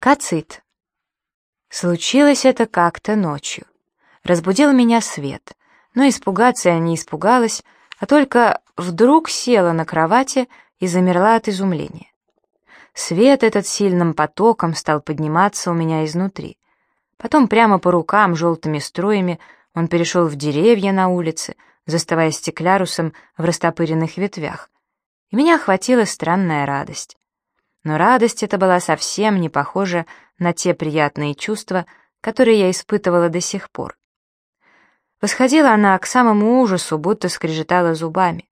Кацит. Случилось это как-то ночью. Разбудил меня свет, но испугаться я не испугалась, а только вдруг села на кровати и замерла от изумления. Свет этот сильным потоком стал подниматься у меня изнутри. Потом прямо по рукам желтыми струями он перешел в деревья на улице, заставая стеклярусом в растопыренных ветвях. И меня охватила странная радость. Но радость эта была совсем не похожа на те приятные чувства, которые я испытывала до сих пор. Восходила она к самому ужасу, будто скрежетала зубами.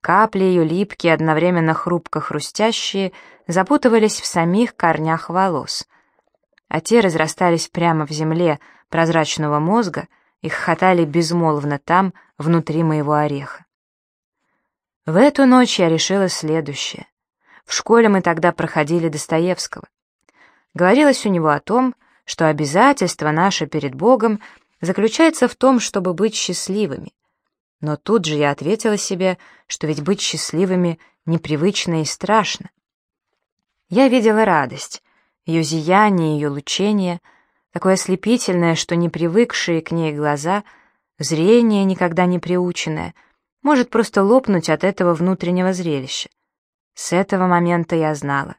Капли ее липкие, одновременно хрупко-хрустящие, запутывались в самих корнях волос, а те разрастались прямо в земле прозрачного мозга и хохотали безмолвно там, внутри моего ореха. В эту ночь я решила следующее. В школе мы тогда проходили Достоевского. Говорилось у него о том, что обязательство наше перед Богом заключается в том, чтобы быть счастливыми. Но тут же я ответила себе, что ведь быть счастливыми непривычно и страшно. Я видела радость, ее зияние, ее лучение, такое ослепительное, что непривыкшие к ней глаза, зрение, никогда не приученное, может просто лопнуть от этого внутреннего зрелища. С этого момента я знала.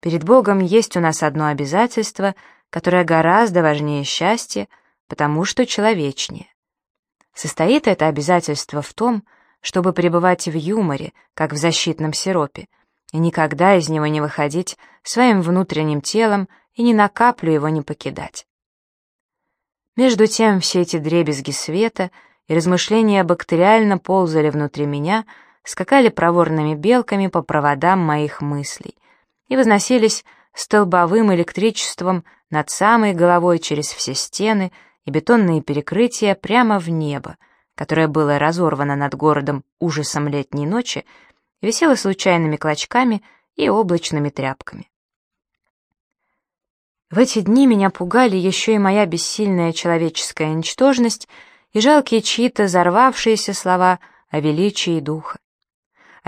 Перед Богом есть у нас одно обязательство, которое гораздо важнее счастья, потому что человечнее. Состоит это обязательство в том, чтобы пребывать в юморе, как в защитном сиропе, и никогда из него не выходить своим внутренним телом и ни на каплю его не покидать. Между тем все эти дребезги света и размышления бактериально ползали внутри меня — скакали проворными белками по проводам моих мыслей и возносились столбовым электричеством над самой головой через все стены и бетонные перекрытия прямо в небо, которое было разорвано над городом ужасом летней ночи, висело случайными клочками и облачными тряпками. В эти дни меня пугали еще и моя бессильная человеческая ничтожность и жалкие чьи-то взорвавшиеся слова о величии духа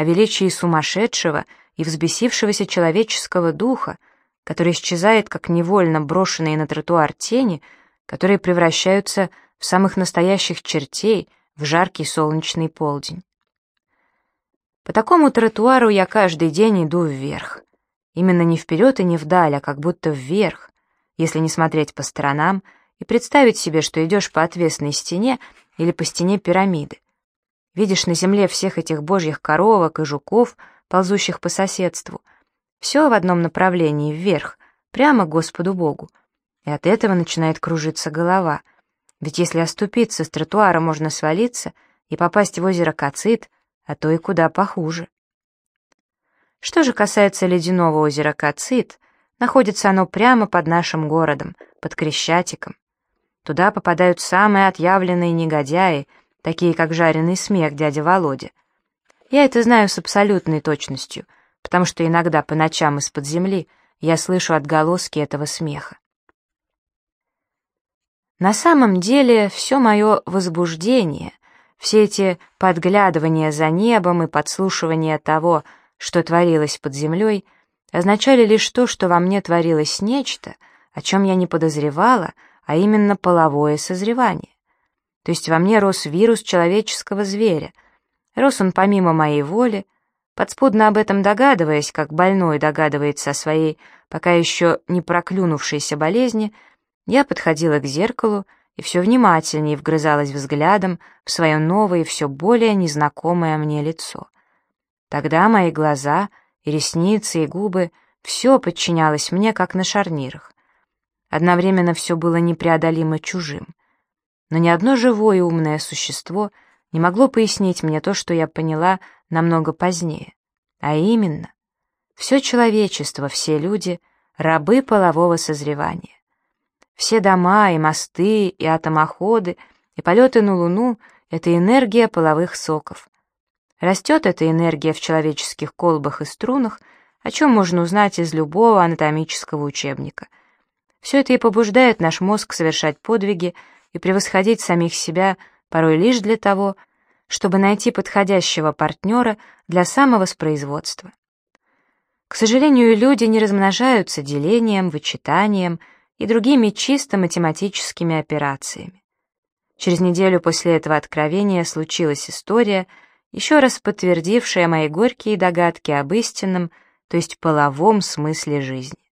о величии сумасшедшего и взбесившегося человеческого духа, который исчезает, как невольно брошенные на тротуар тени, которые превращаются в самых настоящих чертей в жаркий солнечный полдень. По такому тротуару я каждый день иду вверх. Именно не вперед и не вдаль, а как будто вверх, если не смотреть по сторонам и представить себе, что идешь по отвесной стене или по стене пирамиды. Видишь на земле всех этих божьих коровок и жуков, ползущих по соседству. Все в одном направлении, вверх, прямо к Господу Богу. И от этого начинает кружиться голова. Ведь если оступиться с тротуара, можно свалиться и попасть в озеро Кацит, а то и куда похуже. Что же касается ледяного озера Кацит, находится оно прямо под нашим городом, под Крещатиком. Туда попадают самые отъявленные негодяи — такие как жареный смех дяди Володя. Я это знаю с абсолютной точностью, потому что иногда по ночам из-под земли я слышу отголоски этого смеха. На самом деле все мое возбуждение, все эти подглядывания за небом и подслушивания того, что творилось под землей, означали лишь то, что во мне творилось нечто, о чем я не подозревала, а именно половое созревание. То есть во мне рос вирус человеческого зверя. Рос он помимо моей воли, подспудно об этом догадываясь, как больной догадывается о своей пока еще не проклюнувшейся болезни, я подходила к зеркалу и все внимательнее вгрызалась взглядом в свое новое и все более незнакомое мне лицо. Тогда мои глаза и ресницы и губы все подчинялось мне, как на шарнирах. Одновременно все было непреодолимо чужим но ни одно живое умное существо не могло пояснить мне то, что я поняла намного позднее. А именно, все человечество, все люди — рабы полового созревания. Все дома и мосты, и атомоходы, и полеты на Луну — это энергия половых соков. Растет эта энергия в человеческих колбах и струнах, о чем можно узнать из любого анатомического учебника. Все это и побуждает наш мозг совершать подвиги, и превосходить самих себя порой лишь для того, чтобы найти подходящего партнера для самовоспроизводства. К сожалению, люди не размножаются делением, вычитанием и другими чисто математическими операциями. Через неделю после этого откровения случилась история, еще раз подтвердившая мои горькие догадки об истинном, то есть половом смысле жизни.